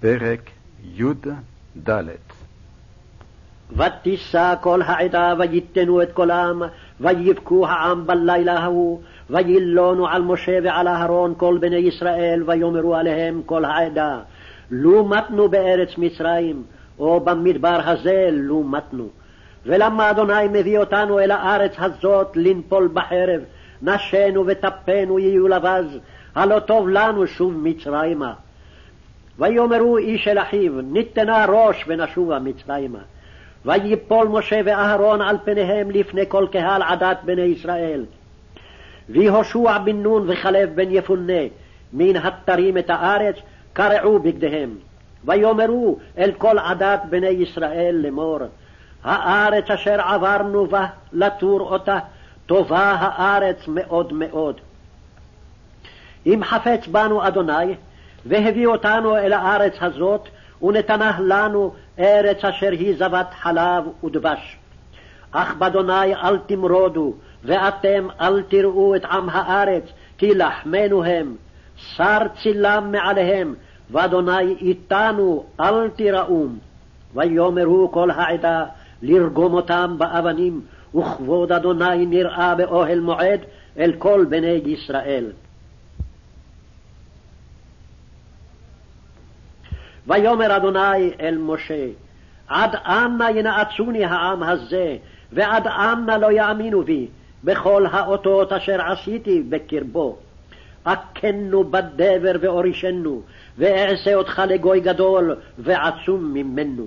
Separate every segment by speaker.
Speaker 1: פרק י"ד
Speaker 2: ותישא כל העדה ויתנו את קולם, ויבכו העם בלילה ההוא, וילונו על משה ועל אהרון כל בני ישראל, ויאמרו עליהם כל העדה, לו מתנו בארץ מצרים, או במדבר הזה לו מתנו. ולמה אדוני מביא אותנו אל הארץ הזאת לנפול בחרב, נשינו וטפנו יהיו לבז, הלא טוב לנו שוב מצרימה. ויאמרו איש אל אחיו, ניתנה ראש ונשובה מצרימה. ויפול משה ואהרון על פניהם לפני כל קהל עדת בני ישראל. ויהושע בן נון וכלב בן יפונה מן התרים את הארץ, קרעו בגדיהם. ויאמרו אל כל עדת בני ישראל לאמור, הארץ אשר עברנו בה לתור אותה, טובה הארץ מאוד מאוד. אם חפץ בנו אדוני, והביא אותנו אל הארץ הזאת, ונתנה לנו ארץ אשר היא זבת חלב ודבש. אך באדוני אל תמרודו, ואתם אל תראו את עם הארץ, כי לחמנו הם. שר צילם מעליהם, ואדוני איתנו אל תיראום. ויאמרו כל העדה לרגום אותם באבנים, וכבוד אדוני נראה באוהל מועד אל כל בני ישראל. ויאמר אדוני אל משה, עד אנה ינאצוני העם הזה, ועד אנה לא יאמינו בי, בכל האותות אשר עשיתי בקרבו. הכנו בדבר ואורישנו, ואעשה אותך לגוי גדול ועצום ממנו.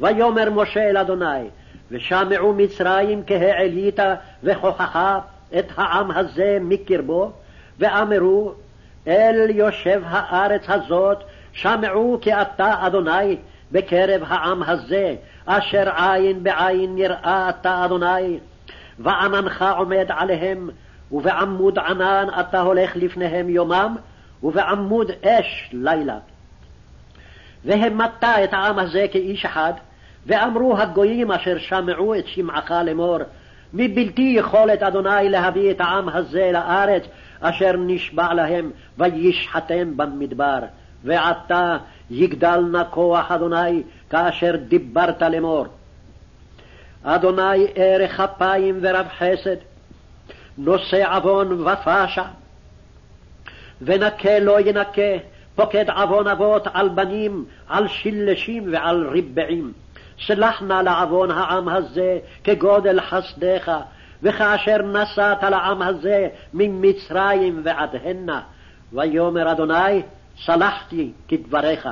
Speaker 2: ויאמר משה אל אדוני, ושמעו מצרים כהעלית וכוחך את העם הזה מקרבו, ואמרו אל יושב הארץ הזאת שמעו כי אתה אדוני בקרב העם הזה, אשר עין בעין נראה אתה אדוני, ועננך עומד עליהם, ובעמוד ענן אתה הולך לפניהם יומם, ובעמוד אש לילה. והמתה את העם הזה כאיש אחד, ואמרו הגויים אשר שמעו את שמעך לאמור, מבלתי יכולת אדוני להביא את העם הזה לארץ, אשר נשבע להם, וישחטם במדבר. ועתה יגדל נא כוח אדוני כאשר דיברת לאמור. אדוני ערך אפיים ורב חסד, נושא עוון ופשע, ונקה לא ינקה, פוקד עוון אבות על בנים, על שלשים ועל ריבעים. סלח נא לעוון העם הזה כגודל חסדך, וכאשר נסעת לעם הזה ממצרים ועד הנה. ויאמר אדוני, סלחתי כדבריך.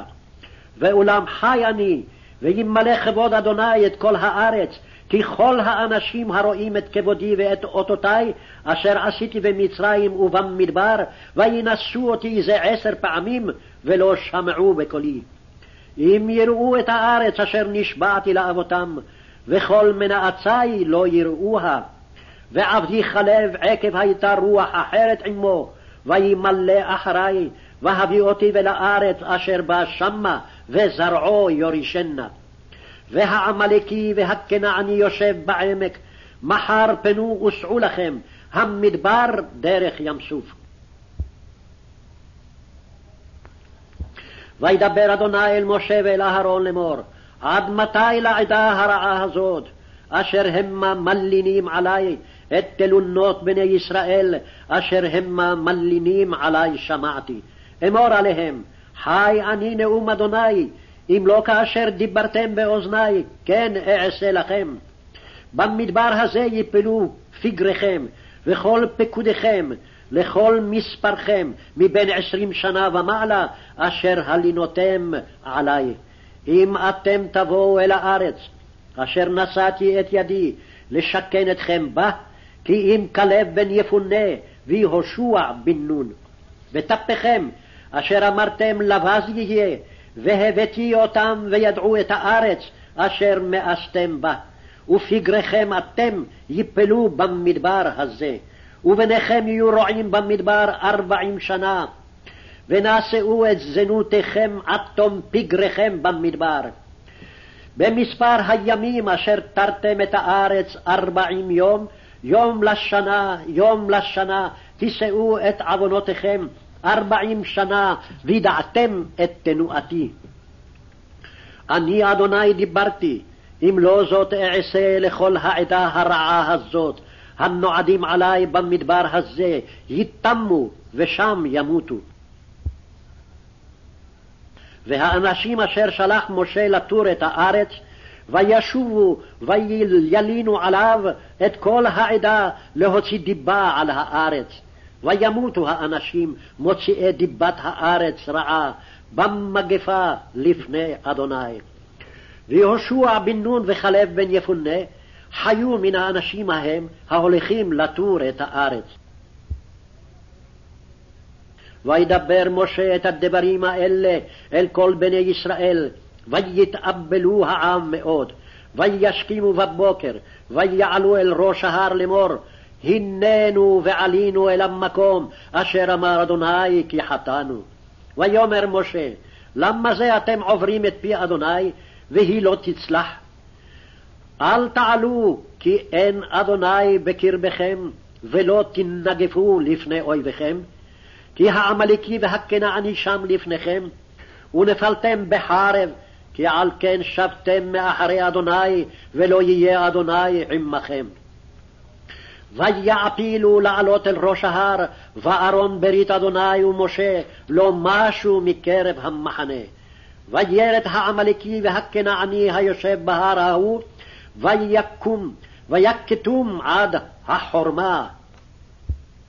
Speaker 2: ואולם חי אני, וימלא כבוד אדוני את כל הארץ, כי כל האנשים הרואים את כבודי ואת אותותי, אשר עשיתי במצרים ובמדבר, וינשאו אותי זה עשר פעמים, ולא שמעו בקולי. אם יראו את הארץ אשר נשבעתי לאבותם, וכל מנאצי לא יראוה. ועבדי חלב עקב הייתה רוח אחרת עמו, וימלא אחרי, והביא אותי אל הארץ אשר בה שמה, וזרעו יורישנה. והעמלקי והכנעני יושב בעמק, מחר פנו וסעו לכם, המדבר דרך ים סוף. וידבר אדוני אל משה ואל אהרון לאמור, עד מתי לעדה הרעה הזאת, אשר המה מלינים עלי את תלונות בני ישראל, אשר המה מלינים עלי שמעתי. אמור עליהם, חי אני נאום אדוני, אם לא כאשר דיברתם באוזני, כן אעשה לכם. במדבר הזה יפלו פגריכם, וכל פקודיכם, לכל מספרכם, מבין עשרים שנה ומעלה, אשר הלינותם עלי. אם אתם תבואו אל הארץ, אשר נשאתי את ידי לשכן אתכם בה, כי אם כלב בן יפונה ויהושע בן נון. וטפכם אשר אמרתם לבז יהיה, והבאתי אותם וידעו את הארץ אשר מאסתם בה. ופגריכם אתם יפלו במדבר הזה, ובניכם יהיו רועים במדבר ארבעים שנה, ונשאו את זנותיכם עד תום פגריכם במדבר. במספר הימים אשר תרתם את הארץ ארבעים יום, יום לשנה, יום לשנה, תישאו את עוונותיכם ארבעים שנה, וידעתם את תנועתי. אני אדוני דיברתי, אם לא זאת אעשה לכל העדה הרעה הזאת, הנועדים עלי במדבר הזה, יתמו ושם ימותו. והאנשים אשר שלח משה לתור את הארץ, וישובו וילינו עליו את כל העדה להוציא דיבה על הארץ. וימותו האנשים מוציאי דיבת הארץ רעה במגפה לפני אדוני. ויהושע בן נון וכלב בן יפונה חיו מן האנשים ההם ההולכים לתור את הארץ. וידבר משה את הדברים האלה אל כל בני ישראל, ויתאבלו העם מאוד, וישכימו בבוקר, ויעלו אל ראש ההר לאמור, הננו ועלינו אל המקום אשר אמר אדוני כי חטאנו. ויאמר משה, למה זה אתם עוברים את פי אדוני, והיא לא תצלח? אל תעלו, כי אין אדוני בקרבכם, ולא תנגפו לפני אויביכם, כי העמלקי והכנעני שם לפניכם, ונפלתם בחרב, כי על כן שבתם מאחרי אדוני, ולא יהיה אדוני עמכם. ויעפילו לעלות אל ראש ההר, וארון ברית אדוני ומשה לא משו מקרב המחנה. וירד העמלקי והכנעני היושב בהר ההוא, ויקום, ויקטום עד החורמה,